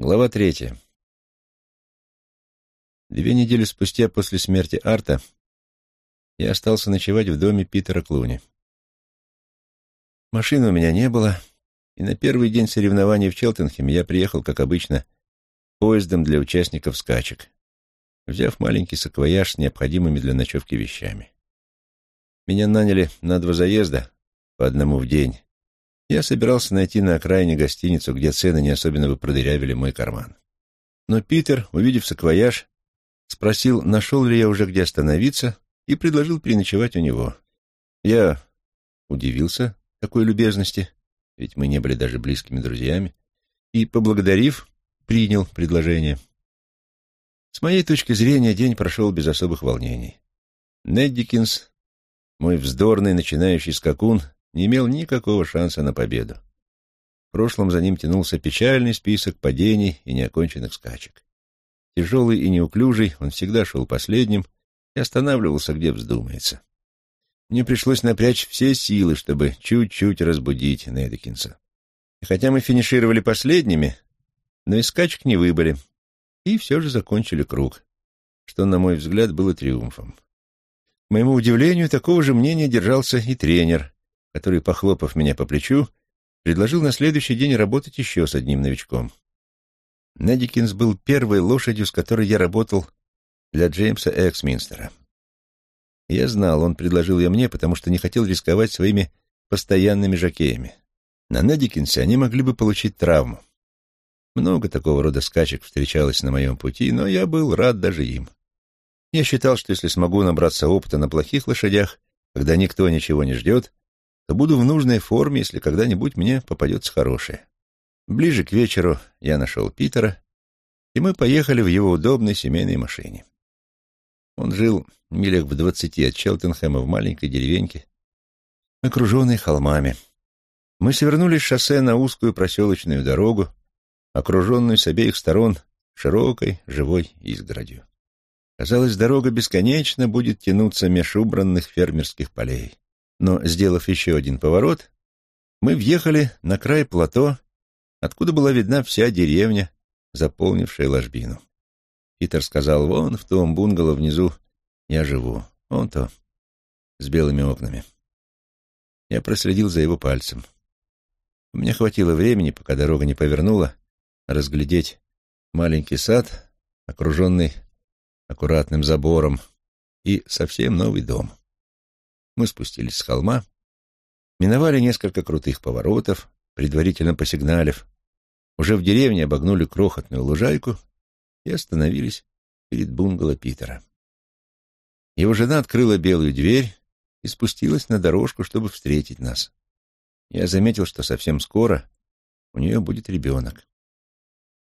Глава третья. Две недели спустя после смерти Арта я остался ночевать в доме Питера Клуни. Машины у меня не было, и на первый день соревнований в Челтенхеме я приехал, как обычно, поездом для участников скачек, взяв маленький саквояж с необходимыми для ночевки вещами. Меня наняли на два заезда, по одному в день, я собирался найти на окраине гостиницу, где цены не особенно бы продырявили мой карман. Но Питер, увидев саквояж, спросил, нашел ли я уже где остановиться, и предложил переночевать у него. Я удивился такой любезности, ведь мы не были даже близкими друзьями, и, поблагодарив, принял предложение. С моей точки зрения, день прошел без особых волнений. Неддикинс, мой вздорный начинающий скакун, не имел никакого шанса на победу. В прошлом за ним тянулся печальный список падений и неоконченных скачек. Тяжелый и неуклюжий, он всегда шел последним и останавливался, где вздумается. Мне пришлось напрячь все силы, чтобы чуть-чуть разбудить Недекинса. И хотя мы финишировали последними, но из скачек не выбыли, и все же закончили круг, что, на мой взгляд, было триумфом. К моему удивлению, такого же мнения держался и тренер, который, похлопав меня по плечу, предложил на следующий день работать еще с одним новичком. Недикинс был первой лошадью, с которой я работал для Джеймса Эксминстера. Я знал, он предложил ее мне, потому что не хотел рисковать своими постоянными жокеями. На Недикинсе они могли бы получить травму. Много такого рода скачек встречалось на моем пути, но я был рад даже им. Я считал, что если смогу набраться опыта на плохих лошадях, когда никто ничего не ждет, то буду в нужной форме, если когда-нибудь мне попадется хорошее. Ближе к вечеру я нашел Питера, и мы поехали в его удобной семейной машине. Он жил милях в двадцати от Челтенхэма в маленькой деревеньке, окруженной холмами. Мы свернули с шоссе на узкую проселочную дорогу, окруженную с обеих сторон широкой живой изгородью. Казалось, дорога бесконечно будет тянуться меж убранных фермерских полей. Но, сделав еще один поворот, мы въехали на край плато, откуда была видна вся деревня, заполнившая ложбину. Питер сказал, вон в том бунгало внизу я живу, вон то, с белыми окнами. Я проследил за его пальцем. Меня хватило времени, пока дорога не повернула, разглядеть маленький сад, окруженный аккуратным забором, и совсем новый дом. Мы спустились с холма, миновали несколько крутых поворотов, предварительно посигналив, уже в деревне обогнули крохотную лужайку и остановились перед бунгало Питера. Его жена открыла белую дверь и спустилась на дорожку, чтобы встретить нас. Я заметил, что совсем скоро у нее будет ребенок.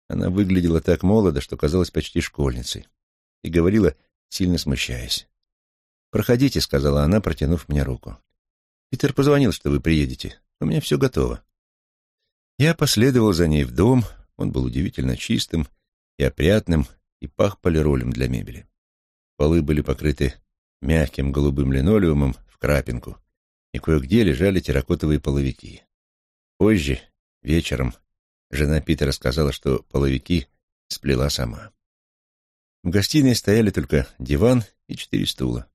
Она выглядела так молодо, что казалась почти школьницей, и говорила, сильно смущаясь. «Проходите», — сказала она, протянув мне руку. «Питер позвонил, что вы приедете. У меня все готово». Я последовал за ней в дом. Он был удивительно чистым и опрятным, и пах полиролем для мебели. Полы были покрыты мягким голубым линолеумом в крапинку, и кое-где лежали терракотовые половики. Позже, вечером, жена Питера сказала, что половики сплела сама. В гостиной стояли только диван и четыре стула.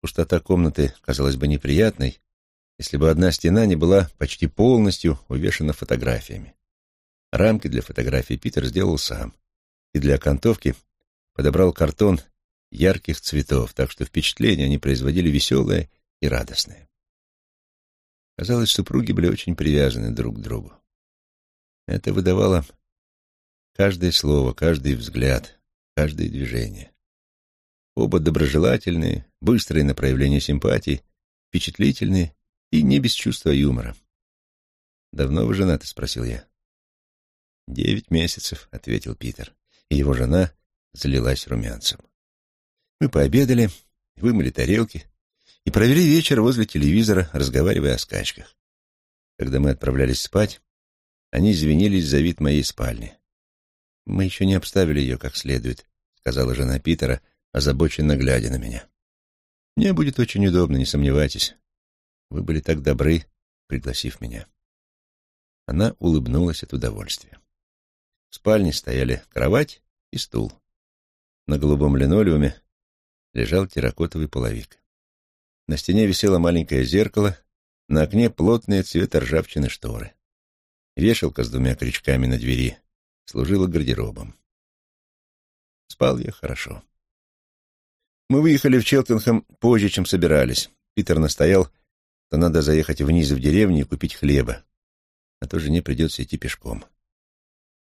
Пустота комнаты казалась бы неприятной, если бы одна стена не была почти полностью увешана фотографиями. Рамки для фотографий Питер сделал сам, и для окантовки подобрал картон ярких цветов, так что впечатление они производили веселое и радостное. Казалось, супруги были очень привязаны друг к другу. Это выдавало каждое слово, каждый взгляд, каждое движение. Оба доброжелательные, быстрые на проявление симпатии, впечатлительные и не без чувства юмора. «Давно вы женаты?» — спросил я. «Девять месяцев», — ответил Питер, и его жена залилась румянцем. Мы пообедали, вымыли тарелки и провели вечер возле телевизора, разговаривая о скачках. Когда мы отправлялись спать, они извинились за вид моей спальни. «Мы еще не обставили ее как следует», — сказала жена Питера, озабоченно глядя на меня. «Мне будет очень удобно, не сомневайтесь. Вы были так добры, пригласив меня». Она улыбнулась от удовольствия. В спальне стояли кровать и стул. На голубом линолеуме лежал терракотовый половик. На стене висело маленькое зеркало, на окне плотные цвета ржавчины шторы. Вешалка с двумя крючками на двери служила гардеробом. Спал я хорошо. Мы выехали в Челтенхэм позже, чем собирались. Питер настоял, что надо заехать вниз в деревню и купить хлеба, а то жене придется идти пешком.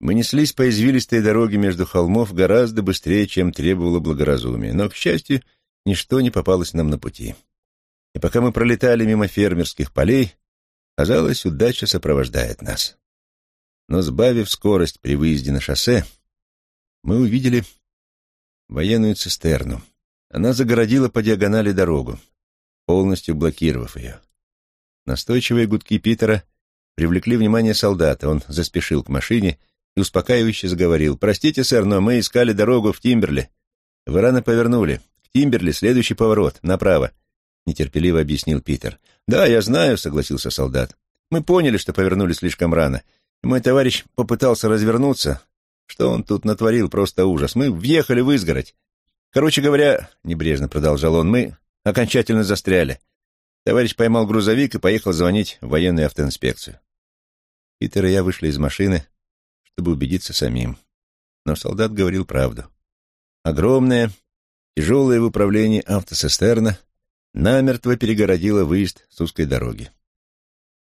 Мы неслись по извилистой дороге между холмов гораздо быстрее, чем требовало благоразумие, но, к счастью, ничто не попалось нам на пути. И пока мы пролетали мимо фермерских полей, казалось, удача сопровождает нас. Но, сбавив скорость при выезде на шоссе, мы увидели военную цистерну. Она загородила по диагонали дорогу, полностью блокировав ее. Настойчивые гудки Питера привлекли внимание солдата. Он заспешил к машине и успокаивающе заговорил. «Простите, сэр, но мы искали дорогу в Тимберли. Вы рано повернули. К Тимберли следующий поворот, направо», — нетерпеливо объяснил Питер. «Да, я знаю», — согласился солдат. «Мы поняли, что повернули слишком рано. мой товарищ попытался развернуться. Что он тут натворил? Просто ужас. Мы въехали в изгородь. Короче говоря, — небрежно продолжал он, — мы окончательно застряли. Товарищ поймал грузовик и поехал звонить в военную автоинспекцию. Питер и я вышли из машины, чтобы убедиться самим. Но солдат говорил правду. Огромная, тяжелая в управлении автосестерна намертво перегородила выезд с узкой дороги.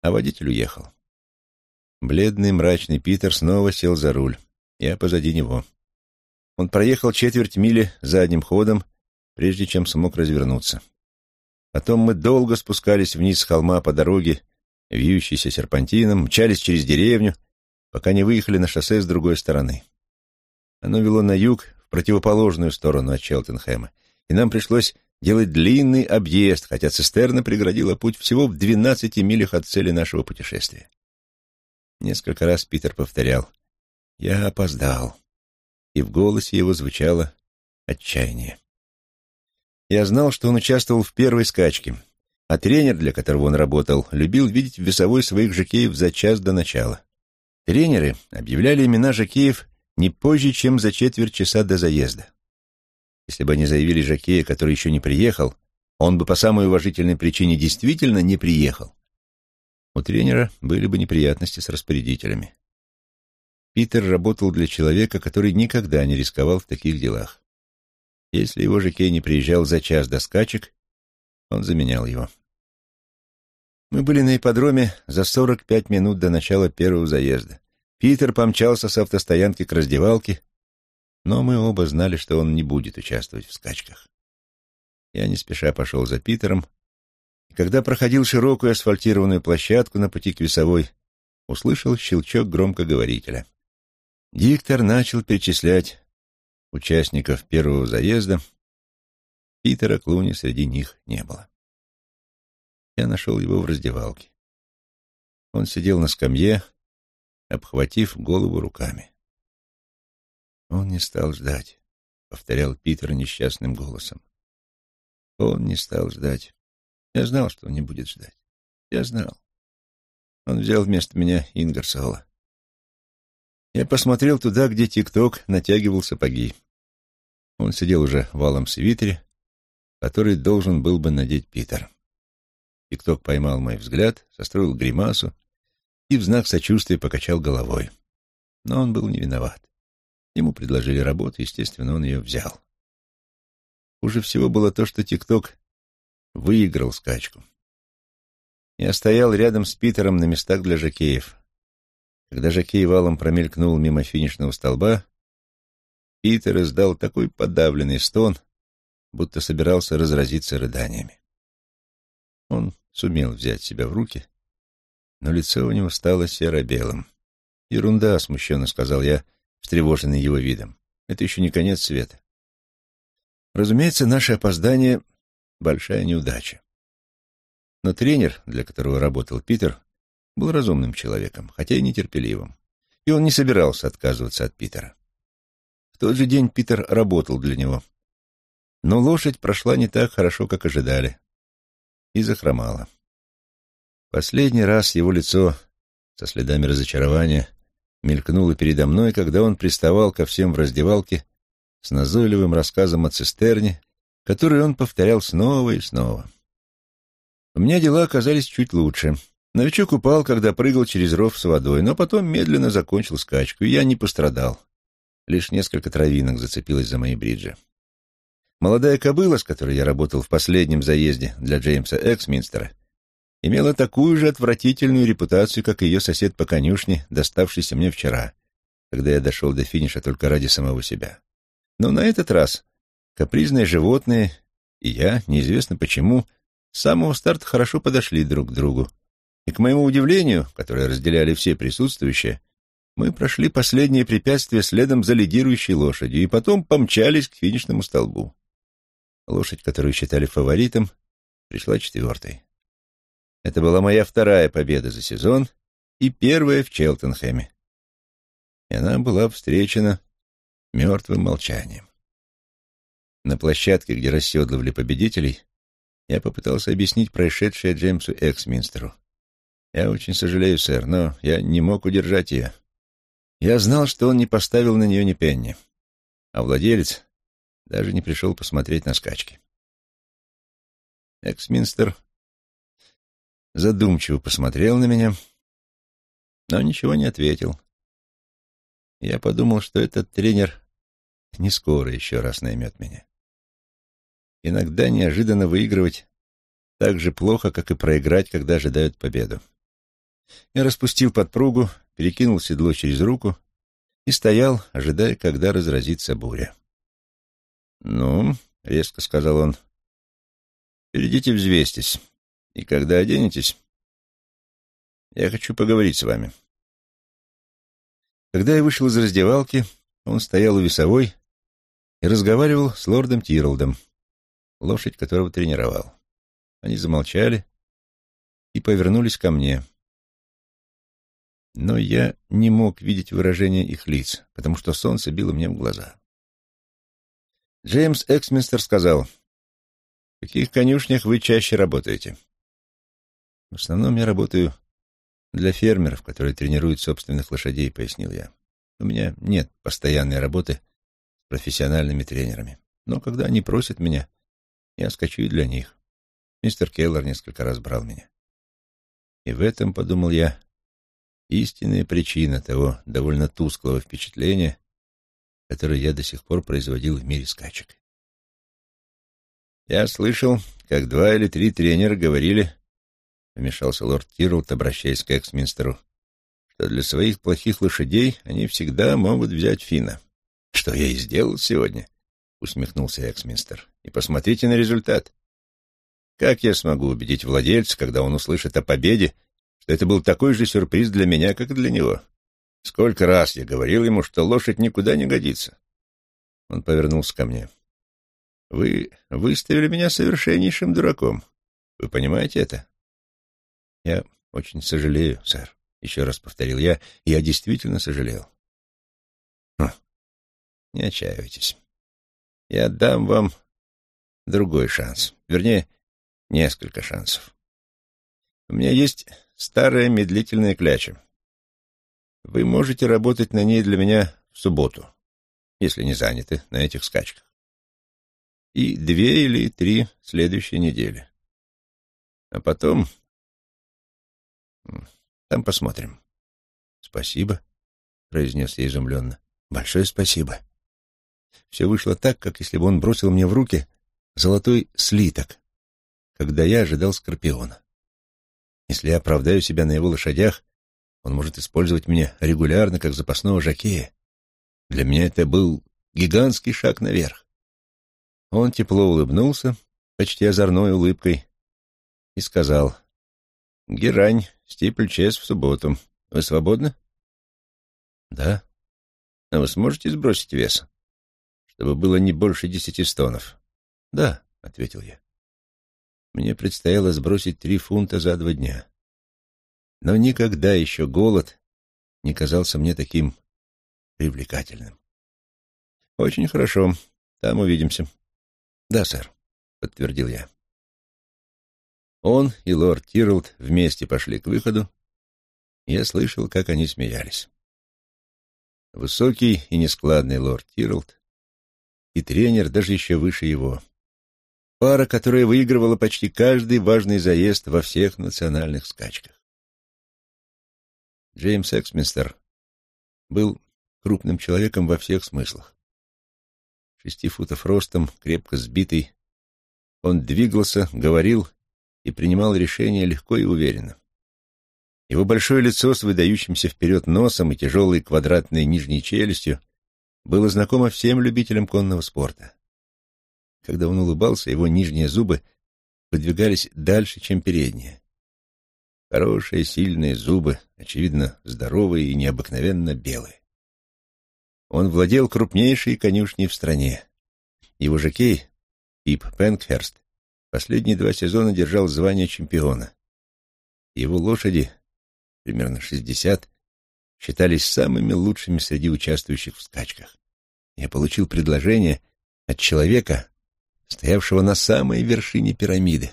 А водитель уехал. Бледный, мрачный Питер снова сел за руль. Я позади него. Он проехал четверть мили задним ходом, прежде чем смог развернуться. Потом мы долго спускались вниз с холма по дороге, вьющейся серпантином, мчались через деревню, пока не выехали на шоссе с другой стороны. Оно вело на юг, в противоположную сторону от Челтенхэма, и нам пришлось делать длинный объезд, хотя цистерна преградила путь всего в двенадцати милях от цели нашего путешествия. Несколько раз Питер повторял «Я опоздал», и в голосе его звучало отчаяние. Я знал, что он участвовал в первой скачке, а тренер, для которого он работал, любил видеть в весовой своих жокеев за час до начала. Тренеры объявляли имена жокеев не позже, чем за четверть часа до заезда. Если бы они заявили жокея, который еще не приехал, он бы по самой уважительной причине действительно не приехал. У тренера были бы неприятности с распорядителями. Питер работал для человека, который никогда не рисковал в таких делах. Если его жокей не приезжал за час до скачек, он заменял его. Мы были на ипподроме за 45 минут до начала первого заезда. Питер помчался с автостоянки к раздевалке, но мы оба знали, что он не будет участвовать в скачках. Я не спеша пошел за Питером, и когда проходил широкую асфальтированную площадку на пути к весовой, услышал щелчок громкоговорителя. Диктор начал перечислять участников первого заезда. Питера Клуни среди них не было. Я нашел его в раздевалке. Он сидел на скамье, обхватив голову руками. «Он не стал ждать», — повторял Питер несчастным голосом. «Он не стал ждать. Я знал, что он не будет ждать. Я знал. Он взял вместо меня Ингерсола. Я посмотрел туда, где Тик-Ток натягивал сапоги. Он сидел уже в алом свитере, который должен был бы надеть Питер. Тикток поймал мой взгляд, состроил гримасу и в знак сочувствия покачал головой. Но он был не виноват. Ему предложили работу, естественно, он ее взял. Хуже всего было то, что Тикток выиграл скачку. Я стоял рядом с Питером на местах для жокеев. Когда жокей валом промелькнул мимо финишного столба, Питер издал такой подавленный стон, будто собирался разразиться рыданиями. Он сумел взять себя в руки, но лицо у него стало серо-белым. «Ерунда», — смущенно сказал я, встревоженный его видом. «Это еще не конец света». Разумеется, наше опоздание — большая неудача. Но тренер, для которого работал Питер, был разумным человеком, хотя и нетерпеливым, и он не собирался отказываться от Питера. В тот же день Питер работал для него, но лошадь прошла не так хорошо, как ожидали и захромала. Последний раз его лицо со следами разочарования мелькнуло передо мной, когда он приставал ко всем в раздевалке с назойливым рассказом о цистерне, который он повторял снова и снова. У меня дела оказались чуть лучше. Новичок упал, когда прыгал через ров с водой, но потом медленно закончил скачку, и я не пострадал. Лишь несколько травинок зацепилось за мои бриджи. Молодая кобыла, с которой я работал в последнем заезде для Джеймса Эксминстера, имела такую же отвратительную репутацию, как ее сосед по конюшне, доставшийся мне вчера, когда я дошел до финиша только ради самого себя. Но на этот раз капризное животное и я, неизвестно почему, с самого старта хорошо подошли друг к другу. И, к моему удивлению, которое разделяли все присутствующие, мы прошли последнее препятствие следом за лидирующей лошадью и потом помчались к финишному столбу. Лошадь, которую считали фаворитом, пришла четвертой. Это была моя вторая победа за сезон и первая в Челтенхэме. И она была встречена мертвым молчанием. На площадке, где расседлывали победителей, я попытался объяснить происшедшее Джеймсу Эксминстеру. «Я очень сожалею, сэр, но я не мог удержать ее. Я знал, что он не поставил на нее ни пенни, а владелец даже не пришел посмотреть на скачки». Эксминстер задумчиво посмотрел на меня, но ничего не ответил. Я подумал, что этот тренер не скоро еще раз наймет меня. Иногда неожиданно выигрывать так же плохо, как и проиграть, когда ожидают победу. Я распустил подпругу, перекинул седло через руку и стоял, ожидая, когда разразится буря. «Ну», — резко сказал он, — «перейдите взвестись, и когда оденетесь, я хочу поговорить с вами». Когда я вышел из раздевалки, он стоял у весовой и разговаривал с лордом Тиролдом, лошадь которого тренировал. Они замолчали и повернулись ко мне. Но я не мог видеть выражения их лиц, потому что солнце било мне в глаза. Джеймс Эксминстер сказал, «В каких конюшнях вы чаще работаете?» «В основном я работаю для фермеров, которые тренируют собственных лошадей», — пояснил я. «У меня нет постоянной работы с профессиональными тренерами. Но когда они просят меня, я скачу и для них. Мистер Келлер несколько раз брал меня. И в этом, подумал я, истинная причина того довольно тусклого впечатления, которое я до сих пор производил в мире скачек. Я слышал, как два или три тренера говорили, вмешался лорд Тирлт, обращаясь к Эксминстеру, что для своих плохих лошадей они всегда могут взять Фина. Что я и сделал сегодня, усмехнулся Эксминстер. И посмотрите на результат. Как я смогу убедить владельца, когда он услышит о победе, это был такой же сюрприз для меня, как и для него? Сколько раз я говорил ему, что лошадь никуда не годится. Он повернулся ко мне. Вы выставили меня совершеннейшим дураком. Вы понимаете это? Я очень сожалею, сэр. Еще раз повторил я, я действительно сожалел. Хм. Не отчаивайтесь. Я дам вам другой шанс. Вернее, несколько шансов. У меня есть старая медлительная кляча. Вы можете работать на ней для меня в субботу, если не заняты на этих скачках. И две или три следующие недели. А потом... Там посмотрим. Спасибо, — произнес я изумленно. Большое спасибо. Все вышло так, как если бы он бросил мне в руки золотой слиток, когда я ожидал скорпиона. Если я оправдаю себя на его лошадях, он может использовать меня регулярно, как запасного жакея. Для меня это был гигантский шаг наверх. Он тепло улыбнулся, почти озорной улыбкой, и сказал, «Герань, Стипль-Чес в субботу. Вы свободны?» «Да». «А вы сможете сбросить вес, чтобы было не больше десяти стонов?» «Да», — ответил я. Мне предстояло сбросить три фунта за два дня. Но никогда еще голод не казался мне таким привлекательным. «Очень хорошо. Там увидимся». «Да, сэр», — подтвердил я. Он и лорд Тирлд вместе пошли к выходу. Я слышал, как они смеялись. Высокий и нескладный лорд Тиролд и тренер даже еще выше его. Пара, которая выигрывала почти каждый важный заезд во всех национальных скачках. Джеймс Эксминстер был крупным человеком во всех смыслах. Шести футов ростом, крепко сбитый, он двигался, говорил и принимал решения легко и уверенно. Его большое лицо с выдающимся вперед носом и тяжелой квадратной нижней челюстью было знакомо всем любителям конного спорта. Когда он улыбался, его нижние зубы выдвигались дальше, чем передние. Хорошие, сильные зубы, очевидно, здоровые и необыкновенно белые. Он владел крупнейшей конюшней в стране. Его жокей, Пип Пенкхерст, последние два сезона держал звание чемпиона. Его лошади, примерно шестьдесят, считались самыми лучшими среди участвующих в скачках. Я получил предложение от человека, стоявшего на самой вершине пирамиды.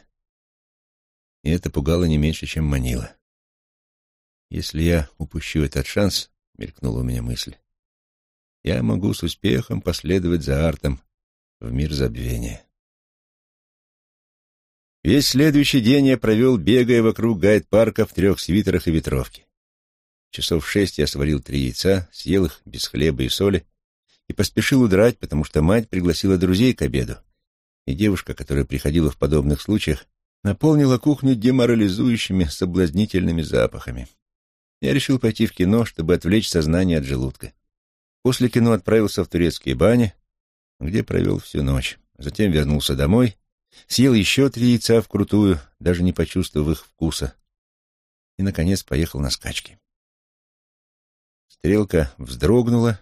И это пугало не меньше, чем манило. Если я упущу этот шанс, — мелькнула у меня мысль, — я могу с успехом последовать за Артом в мир забвения. Весь следующий день я провел, бегая вокруг гайд-парка в трех свитерах и ветровке. Часов в шесть я сварил три яйца, съел их без хлеба и соли и поспешил удрать, потому что мать пригласила друзей к обеду, и девушка, которая приходила в подобных случаях, наполнила кухню деморализующими, соблазнительными запахами. Я решил пойти в кино, чтобы отвлечь сознание от желудка. После кино отправился в турецкие бани, где провел всю ночь. Затем вернулся домой Съел еще три яйца вкрутую, даже не почувствовав их вкуса. И, наконец, поехал на скачки. Стрелка вздрогнула,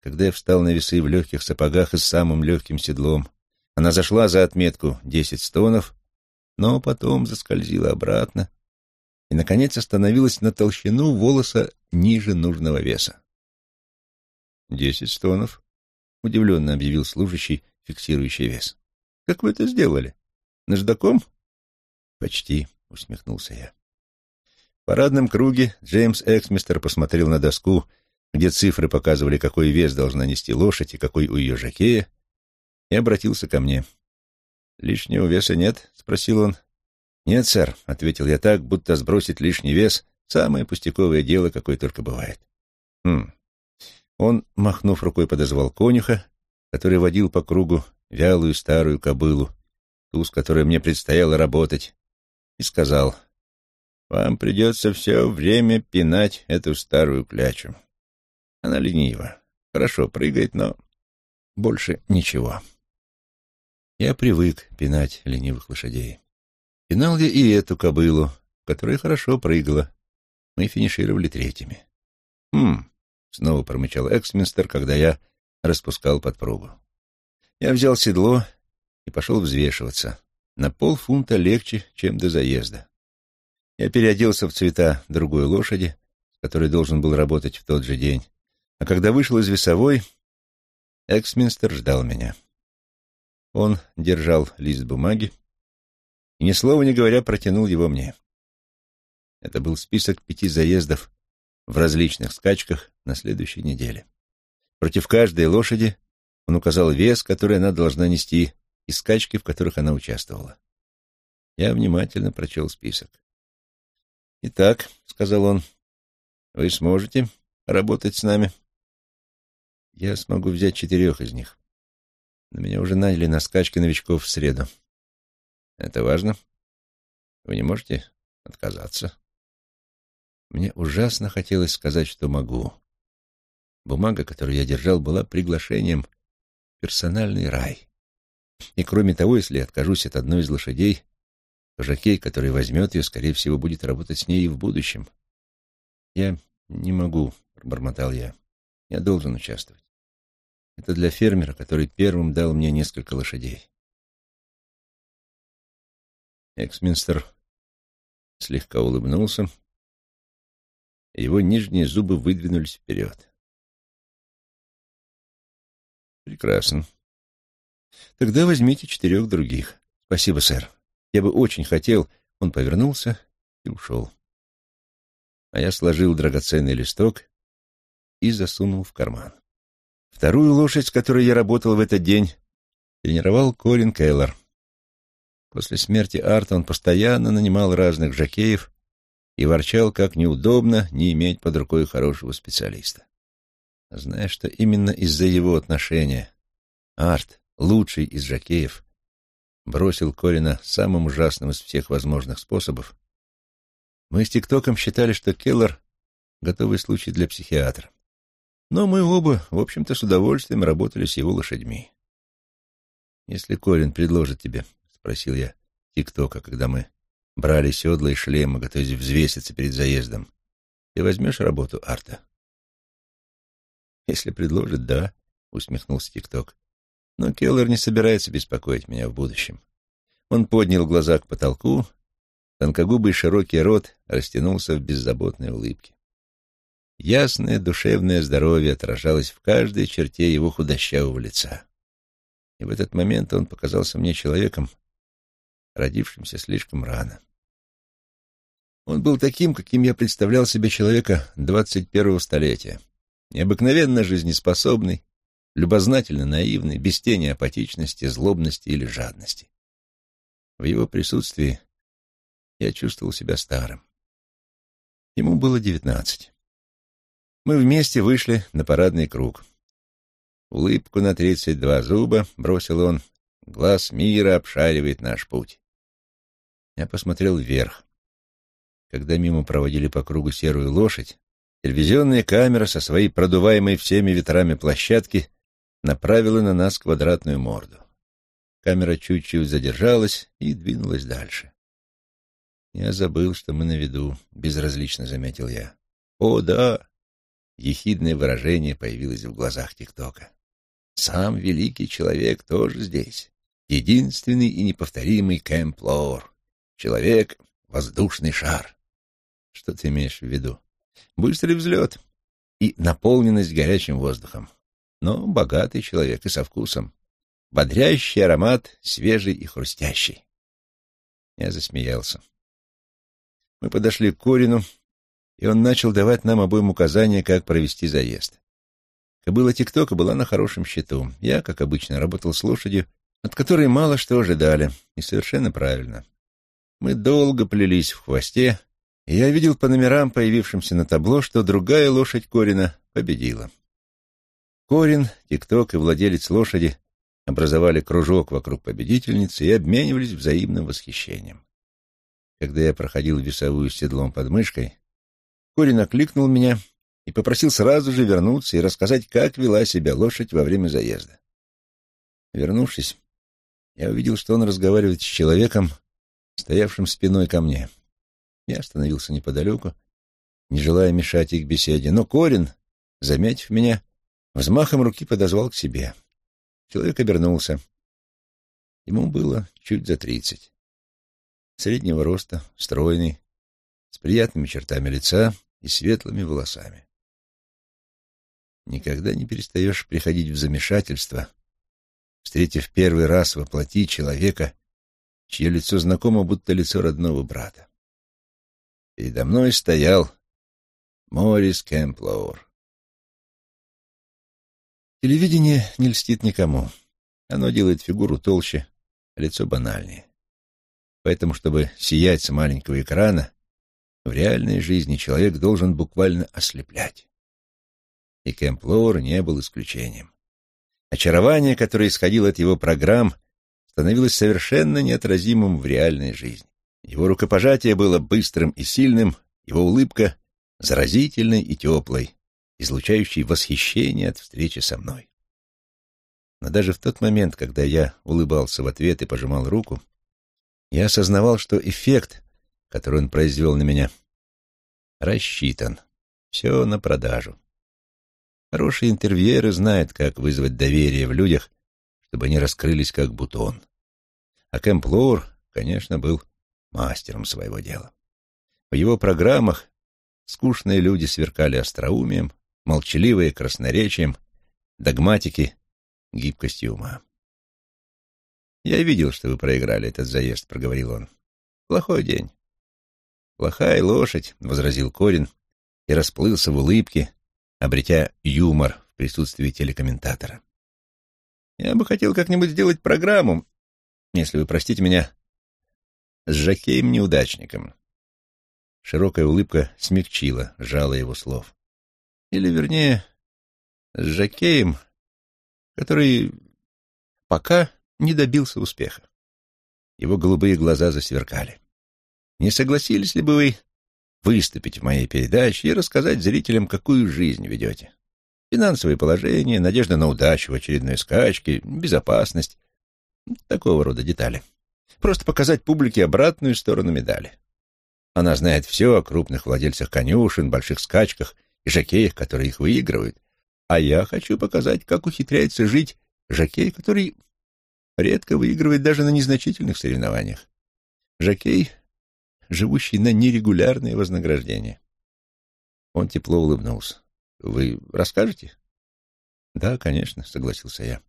когда я встал на весы в легких сапогах и с самым легким седлом. Она зашла за отметку десять стонов, но потом заскользила обратно и, наконец, остановилась на толщину волоса ниже нужного веса. «Десять стонов», — удивленно объявил служащий, фиксирующий вес. Как вы это сделали? Наждаком? Почти, усмехнулся я. В парадном круге Джеймс Эксмистер посмотрел на доску, где цифры показывали, какой вес должна нести лошадь и какой у ее жакея, и обратился ко мне. «Лишнего веса нет?» — спросил он. «Нет, сэр», — ответил я так, будто сбросить лишний вес — самое пустяковое дело, какое только бывает. «Хм». Он, махнув рукой, подозвал конюха, который водил по кругу вялую старую кобылу, ту, с которой мне предстояло работать, и сказал, «Вам придется все время пинать эту старую клячу. Она ленива, хорошо прыгает, но больше ничего». Я привык пинать ленивых лошадей. Пинал я и эту кобылу, которая хорошо прыгала. Мы финишировали третьими. «Хм», — снова промычал Эксминстер, когда я распускал подпругу. Я взял седло и пошел взвешиваться. На полфунта легче, чем до заезда. Я переоделся в цвета другой лошади, с должен был работать в тот же день. А когда вышел из весовой, Эксминстер ждал меня. Он держал лист бумаги и, ни слова не говоря, протянул его мне. Это был список пяти заездов в различных скачках на следующей неделе. Против каждой лошади он указал вес, который она должна нести, и скачки, в которых она участвовала. Я внимательно прочел список. «Итак», — сказал он, — «вы сможете работать с нами?» «Я смогу взять четырех из них. Но меня уже наняли на скачки новичков в среду. Это важно. Вы не можете отказаться?» Мне ужасно хотелось сказать, что могу. Бумага, которую я держал, была приглашением персональный рай. И кроме того, если я откажусь от одной из лошадей, то жокей, который возьмет ее, скорее всего, будет работать с ней и в будущем. Я не могу, — пробормотал я. Я должен участвовать. Это для фермера, который первым дал мне несколько лошадей. Эксминстер слегка улыбнулся, и его нижние зубы выдвинулись вперед. Прекрасно. Тогда возьмите четырех других. Спасибо, сэр. Я бы очень хотел... Он повернулся и ушел. А я сложил драгоценный листок и засунул в карман. Вторую лошадь, с которой я работал в этот день, тренировал Корин Кейлор. После смерти Арта он постоянно нанимал разных жокеев и ворчал, как неудобно не иметь под рукой хорошего специалиста. Зная, что именно из-за его отношения Арт, лучший из жокеев, бросил Корина самым ужасным из всех возможных способов, мы с ТикТоком считали, что Келлер — готовый случай для психиатра. Но мы оба, в общем-то, с удовольствием работали с его лошадьми. «Если Корин предложит тебе, — спросил я ТикТока, когда мы брали седла и шлемы, готовясь взвеситься перед заездом, — ты возьмешь работу Арта?» «Если предложит, да», — усмехнулся ТикТок. «Но Келлер не собирается беспокоить меня в будущем». Он поднял глаза к потолку, тонкогубый широкий рот растянулся в беззаботной улыбке. Ясное душевное здоровье отражалось в каждой черте его худощавого лица. И в этот момент он показался мне человеком, родившимся слишком рано. Он был таким, каким я представлял себе человека двадцать первого столетия. Необыкновенно жизнеспособный, любознательно наивный, без тени апатичности, злобности или жадности. В его присутствии я чувствовал себя старым. Ему было девятнадцать. Мы вместе вышли на парадный круг. Улыбку на тридцать два зуба бросил он. Глаз мира обшаривает наш путь. Я посмотрел вверх. Когда мимо проводили по кругу серую лошадь, телевизионная камера со своей продуваемой всеми ветрами площадки направила на нас квадратную морду. Камера чуть-чуть задержалась и двинулась дальше. Я забыл, что мы на виду, безразлично заметил я. О, да! Ехидное выражение появилось в глазах ТикТока. Сам великий человек тоже здесь. Единственный и неповторимый Кэмп Лор. Человек — воздушный шар. Что ты имеешь в виду? Быстрый взлет и наполненность горячим воздухом. Но богатый человек и со вкусом. Бодрящий аромат, свежий и хрустящий. Я засмеялся. Мы подошли к Корину, и он начал давать нам обоим указания, как провести заезд. Кобыла ТикТока была на хорошем счету. Я, как обычно, работал с лошадью, от которой мало что ожидали, и совершенно правильно. Мы долго плелись в хвосте, и я видел по номерам, появившимся на табло, что другая лошадь Корина победила. Корин, ТикТок и владелец лошади образовали кружок вокруг победительницы и обменивались взаимным восхищением. Когда я проходил весовую седлом под мышкой, Корин окликнул меня и попросил сразу же вернуться и рассказать, как вела себя лошадь во время заезда. Вернувшись, я увидел, что он разговаривает с человеком, стоявшим спиной ко мне. Я остановился неподалеку, не желая мешать их беседе, но Корин, заметив меня, взмахом руки подозвал к себе. Человек обернулся. Ему было чуть за тридцать среднего роста, стройный, с приятными чертами лица и светлыми волосами. Никогда не перестаешь приходить в замешательство, встретив первый раз во плоти человека, чье лицо знакомо, будто лицо родного брата. Передо мной стоял Морис Кэмплоур. Телевидение не льстит никому. Оно делает фигуру толще, лицо банальнее. Поэтому, чтобы сиять с маленького экрана, в реальной жизни человек должен буквально ослеплять. И Кэмп Лоуэр не был исключением. Очарование, которое исходило от его программ, становилось совершенно неотразимым в реальной жизни. Его рукопожатие было быстрым и сильным, его улыбка — заразительной и теплой, излучающей восхищение от встречи со мной. Но даже в тот момент, когда я улыбался в ответ и пожимал руку, я осознавал, что эффект, который он произвел на меня, рассчитан. Все на продажу. Хорошие интервьюеры знают, как вызвать доверие в людях, чтобы они раскрылись как бутон. А Кэмп Лоур, конечно, был мастером своего дела. В его программах скучные люди сверкали остроумием, молчаливые — красноречием, догматики — гибкостью ума. «Я видел, что вы проиграли этот заезд», — проговорил он. «Плохой день». «Плохая лошадь», — возразил Корин и расплылся в улыбке, обретя юмор в присутствии телекомментатора. «Я бы хотел как-нибудь сделать программу, если вы простите меня, с Жакеем-неудачником». Широкая улыбка смягчила жало его слов. Или, вернее, с Жакеем, который пока не добился успеха. Его голубые глаза засверкали. Не согласились ли бы вы выступить в моей передаче и рассказать зрителям, какую жизнь ведете? Финансовое положение, надежда на удачу в очередной скачке, безопасность. Такого рода детали. Просто показать публике обратную сторону медали. Она знает все о крупных владельцах конюшен, больших скачках и жокеях, которые их выигрывают. А я хочу показать, как ухитряется жить жокей, который редко выигрывает даже на незначительных соревнованиях. Жокей, живущий на нерегулярные вознаграждения. Он тепло улыбнулся. «Вы расскажете?» «Да, конечно», — согласился я.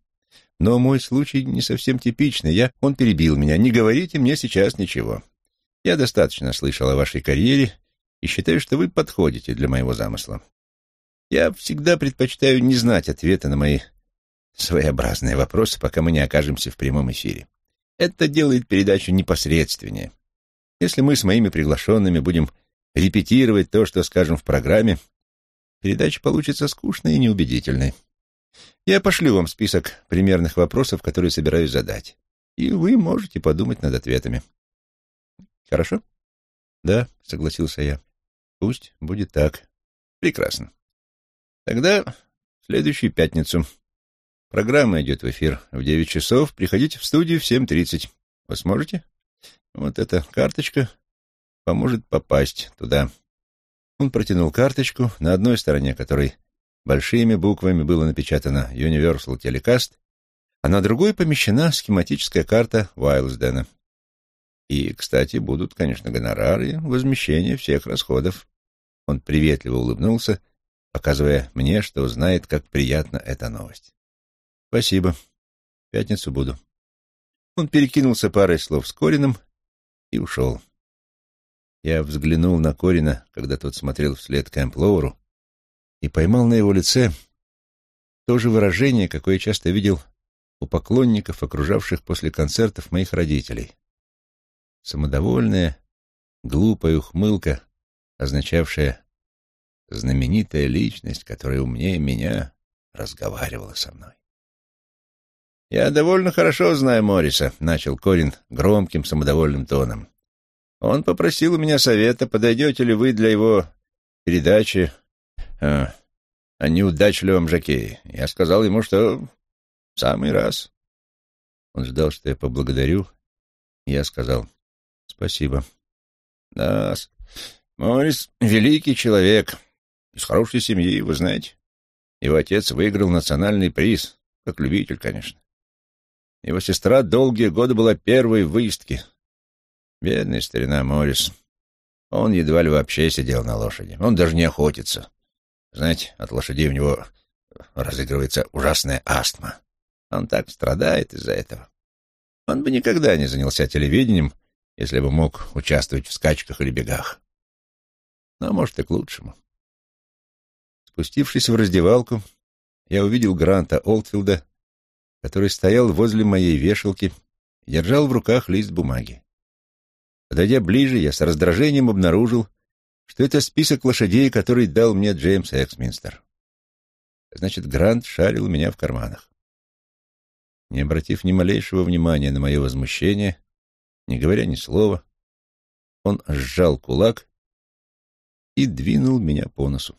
«Но мой случай не совсем типичный. Я... Он перебил меня. Не говорите мне сейчас ничего. Я достаточно слышал о вашей карьере и считаю, что вы подходите для моего замысла. Я всегда предпочитаю не знать ответа на мои своеобразные вопросы, пока мы не окажемся в прямом эфире. Это делает передачу непосредственнее. Если мы с моими приглашенными будем репетировать то, что скажем в программе, передача получится скучной и неубедительной. Я пошлю вам список примерных вопросов, которые собираюсь задать, и вы можете подумать над ответами. Хорошо? Да, согласился я. Пусть будет так. Прекрасно. Тогда в следующую пятницу. Программа идет в эфир в девять часов. Приходите в студию в семь тридцать. Вы сможете? Вот эта карточка поможет попасть туда. Он протянул карточку, на одной стороне которой большими буквами было напечатано Universal Telecast, а на другой помещена схематическая карта Уайлсдена. И, кстати, будут, конечно, гонорары, возмещение всех расходов. Он приветливо улыбнулся, показывая мне, что знает, как приятна эта новость. «Спасибо. В пятницу буду». Он перекинулся парой слов с Корином и ушел. Я взглянул на Корина, когда тот смотрел вслед Кэмп Лоуру, и поймал на его лице то же выражение, какое часто видел у поклонников, окружавших после концертов моих родителей. Самодовольная, глупая ухмылка, означавшая знаменитая личность, которая умнее меня разговаривала со мной. «Я довольно хорошо знаю Морриса», — начал Корин громким самодовольным тоном. «Он попросил у меня совета, подойдете ли вы для его передачи э, о неудачливом Жакее. Я сказал ему, что в самый раз». Он ждал, что я поблагодарю. Я сказал «Спасибо». «Да, Моррис — великий человек, из хорошей семьи, вы знаете. Его отец выиграл национальный приз, как любитель, конечно. Его сестра долгие годы была первой в выездке. Бедный старина Моррис. Он едва ли вообще сидел на лошади. Он даже не охотится. Знаете, от лошадей у него разыгрывается ужасная астма. Он так страдает из-за этого. Он бы никогда не занялся телевидением, если бы мог участвовать в скачках или бегах. Но, может, и к лучшему. Спустившись в раздевалку, я увидел Гранта Олдфилда, который стоял возле моей вешалки держал в руках лист бумаги. Подойдя ближе, я с раздражением обнаружил, что это список лошадей, который дал мне Джеймс Эксминстер. Значит, Грант шарил меня в карманах. Не обратив ни малейшего внимания на мое возмущение, не говоря ни слова, он сжал кулак и двинул меня по носу.